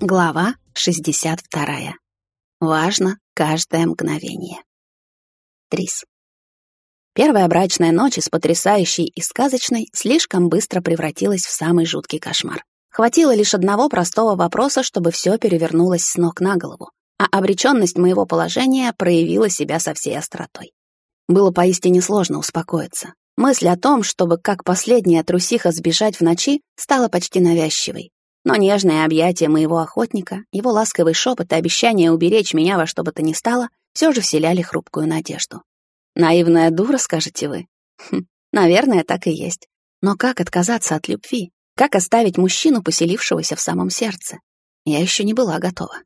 Глава 62. Важно каждое мгновение. Трис. Первая брачная ночь из потрясающей и сказочной слишком быстро превратилась в самый жуткий кошмар. Хватило лишь одного простого вопроса, чтобы все перевернулось с ног на голову, а обреченность моего положения проявила себя со всей остротой. Было поистине сложно успокоиться. Мысль о том, чтобы как последняя трусиха сбежать в ночи, стала почти навязчивой, но нежное объятие моего охотника, его ласковый шепот и обещание уберечь меня во что бы то ни стало, все же вселяли хрупкую надежду. Наивная дура, скажете вы? Хм, наверное, так и есть. Но как отказаться от любви? Как оставить мужчину, поселившегося в самом сердце? Я еще не была готова.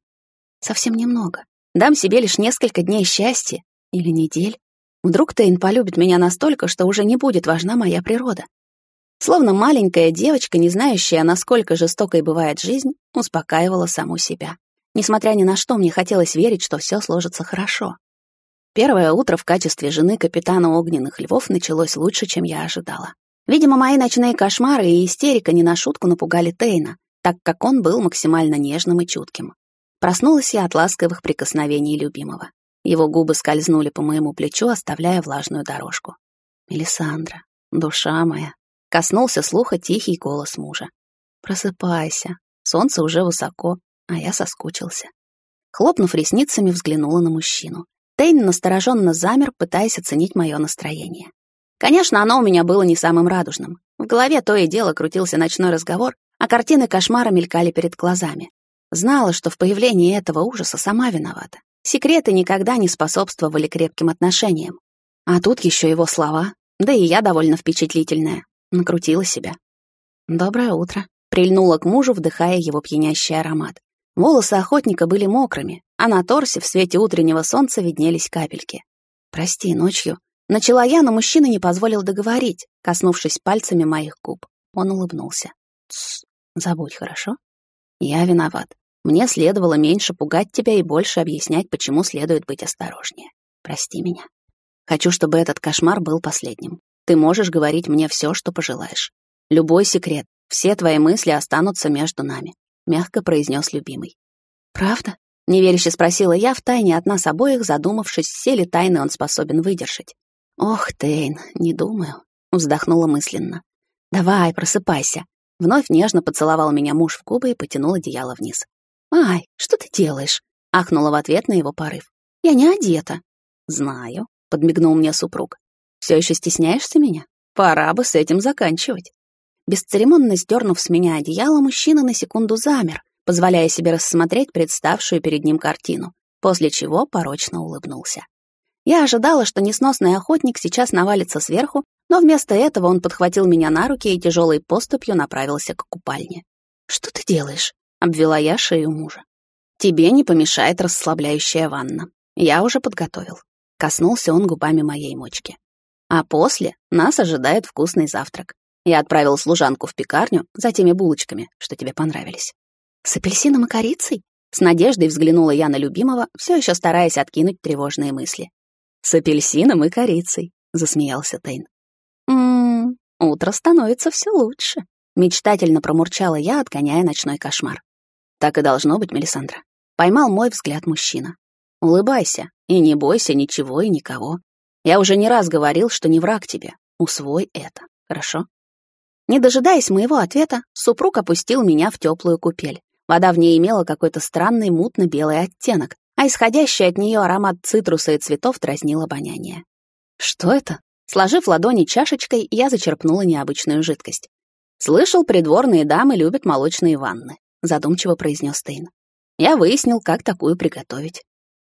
Совсем немного. Дам себе лишь несколько дней счастья или недель. Вдруг Тейн полюбит меня настолько, что уже не будет важна моя природа. Словно маленькая девочка, не знающая, насколько жестокой бывает жизнь, успокаивала саму себя. Несмотря ни на что, мне хотелось верить, что все сложится хорошо. Первое утро в качестве жены капитана огненных львов началось лучше, чем я ожидала. Видимо, мои ночные кошмары и истерика не на шутку напугали Тейна, так как он был максимально нежным и чутким. Проснулась я от ласковых прикосновений любимого. Его губы скользнули по моему плечу, оставляя влажную дорожку. «Мелисандра, душа моя, Коснулся слуха тихий голос мужа. «Просыпайся, солнце уже высоко, а я соскучился». Хлопнув ресницами, взглянула на мужчину. Тейн настороженно замер, пытаясь оценить мое настроение. Конечно, оно у меня было не самым радужным. В голове то и дело крутился ночной разговор, а картины кошмара мелькали перед глазами. Знала, что в появлении этого ужаса сама виновата. Секреты никогда не способствовали крепким отношениям. А тут еще его слова, да и я довольно впечатлительная. Накрутила себя. «Доброе утро», — прильнула к мужу, вдыхая его пьянящий аромат. Волосы охотника были мокрыми, а на торсе в свете утреннего солнца виднелись капельки. «Прости, ночью». Начала я, но мужчина не позволил договорить, коснувшись пальцами моих губ. Он улыбнулся. «Тссс, забудь, хорошо? Я виноват. Мне следовало меньше пугать тебя и больше объяснять, почему следует быть осторожнее. Прости меня. Хочу, чтобы этот кошмар был последним. Ты можешь говорить мне все, что пожелаешь. Любой секрет, все твои мысли останутся между нами», — мягко произнес любимый. «Правда?» — неверяще спросила я, втайне от нас обоих, задумавшись, все ли тайны он способен выдержать. «Ох, Тейн, не думаю», — вздохнула мысленно. «Давай, просыпайся». Вновь нежно поцеловал меня муж в губы и потянул одеяло вниз. «Ай, что ты делаешь?» — ахнула в ответ на его порыв. «Я не одета». «Знаю», — подмигнул мне супруг. Все еще стесняешься меня? Пора бы с этим заканчивать. Бесцеремонно сдернув с меня одеяло, мужчина на секунду замер, позволяя себе рассмотреть представшую перед ним картину, после чего порочно улыбнулся. Я ожидала, что несносный охотник сейчас навалится сверху, но вместо этого он подхватил меня на руки и тяжелой поступью направился к купальне. «Что ты делаешь?» — обвела я шею мужа. «Тебе не помешает расслабляющая ванна. Я уже подготовил». Коснулся он губами моей мочки. А после нас ожидает вкусный завтрак. Я отправил служанку в пекарню за теми булочками, что тебе понравились. С апельсином и корицей? С надеждой взглянула я на любимого, все еще стараясь откинуть тревожные мысли. С апельсином и корицей, засмеялся Тейн. Ммм, утро становится все лучше. Мечтательно промурчала я, отгоняя ночной кошмар. Так и должно быть, Мелисандра. Поймал мой взгляд мужчина. Улыбайся и не бойся ничего и никого. Я уже не раз говорил, что не враг тебе. Усвой это, хорошо? Не дожидаясь моего ответа, супруг опустил меня в теплую купель. Вода в ней имела какой-то странный мутно-белый оттенок, а исходящий от нее аромат цитруса и цветов дразнил обоняние. Что это? Сложив ладони чашечкой, я зачерпнула необычную жидкость. «Слышал, придворные дамы любят молочные ванны», — задумчиво произнес Стейн. Я выяснил, как такую приготовить.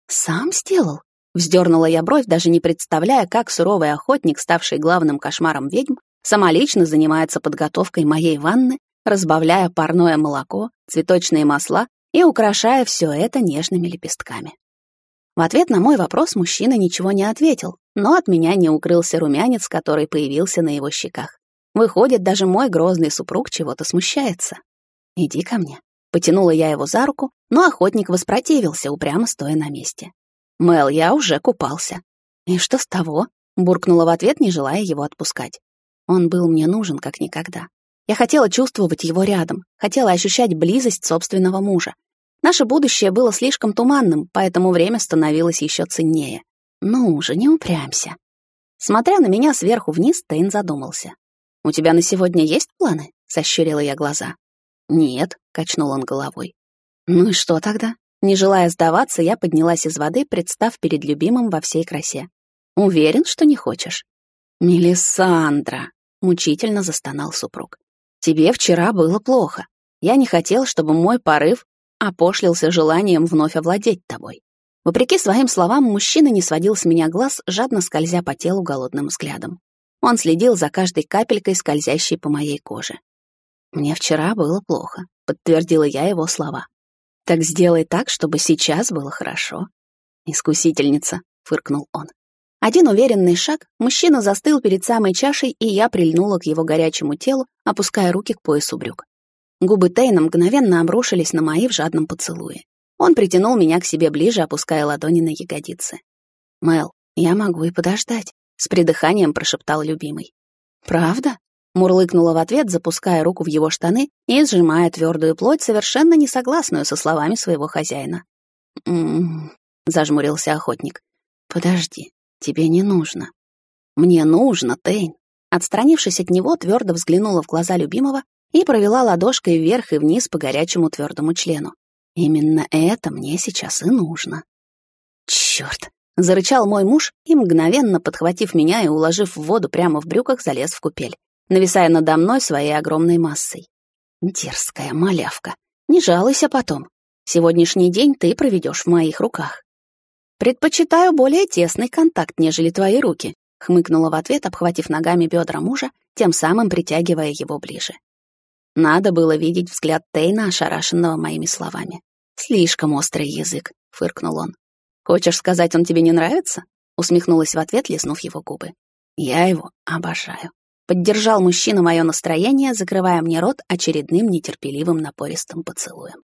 «Сам сделал?» Вздернула я бровь, даже не представляя, как суровый охотник, ставший главным кошмаром ведьм, самолично занимается подготовкой моей ванны, разбавляя парное молоко, цветочные масла и украшая все это нежными лепестками. В ответ на мой вопрос мужчина ничего не ответил, но от меня не укрылся румянец, который появился на его щеках. Выходит, даже мой грозный супруг чего-то смущается. «Иди ко мне». Потянула я его за руку, но охотник воспротивился, упрямо стоя на месте. «Мел, я уже купался». «И что с того?» — буркнула в ответ, не желая его отпускать. Он был мне нужен как никогда. Я хотела чувствовать его рядом, хотела ощущать близость собственного мужа, Наше будущее было слишком туманным, поэтому время становилось еще ценнее. Ну уже не упрямься. Смотря на меня сверху вниз, Тейн задумался. «У тебя на сегодня есть планы?» — сощурила я глаза. «Нет», — качнул он головой. «Ну и что тогда?» Не желая сдаваться, я поднялась из воды, представ перед любимым во всей красе. «Уверен, что не хочешь?» «Мелисандра!» — мучительно застонал супруг. «Тебе вчера было плохо. Я не хотел, чтобы мой порыв опошлился желанием вновь овладеть тобой». Вопреки своим словам, мужчина не сводил с меня глаз, жадно скользя по телу голодным взглядом. Он следил за каждой капелькой, скользящей по моей коже. «Мне вчера было плохо», — подтвердила я его слова. «Так сделай так, чтобы сейчас было хорошо». «Искусительница», — фыркнул он. Один уверенный шаг, мужчина застыл перед самой чашей, и я прильнула к его горячему телу, опуская руки к поясу брюк. Губы Тейна мгновенно обрушились на мои в жадном поцелуе. Он притянул меня к себе ближе, опуская ладони на ягодицы. «Мэл, я могу и подождать», — с придыханием прошептал любимый. «Правда?» — мурлыкнула в ответ, запуская руку в его штаны и сжимая твердую плоть, совершенно не согласную со словами своего хозяина. «М-м-м», зажмурился охотник. «Подожди, Тебе не нужно. Мне нужно, Тейн. Отстранившись от него, твердо взглянула в глаза любимого и провела ладошкой вверх и вниз по горячему твердому члену. Именно это мне сейчас и нужно. Черт! Зарычал мой муж и, мгновенно подхватив меня и уложив в воду прямо в брюках, залез в купель, нависая надо мной своей огромной массой. Дерзкая малявка. Не жалуйся потом. Сегодняшний день ты проведешь в моих руках. «Предпочитаю более тесный контакт, нежели твои руки», — хмыкнула в ответ, обхватив ногами бедра мужа, тем самым притягивая его ближе. Надо было видеть взгляд Тейна, ошарашенного моими словами. «Слишком острый язык», — фыркнул он. «Хочешь сказать, он тебе не нравится?» — усмехнулась в ответ, лизнув его губы. «Я его обожаю». Поддержал мужчина мое настроение, закрывая мне рот очередным нетерпеливым напористым поцелуем.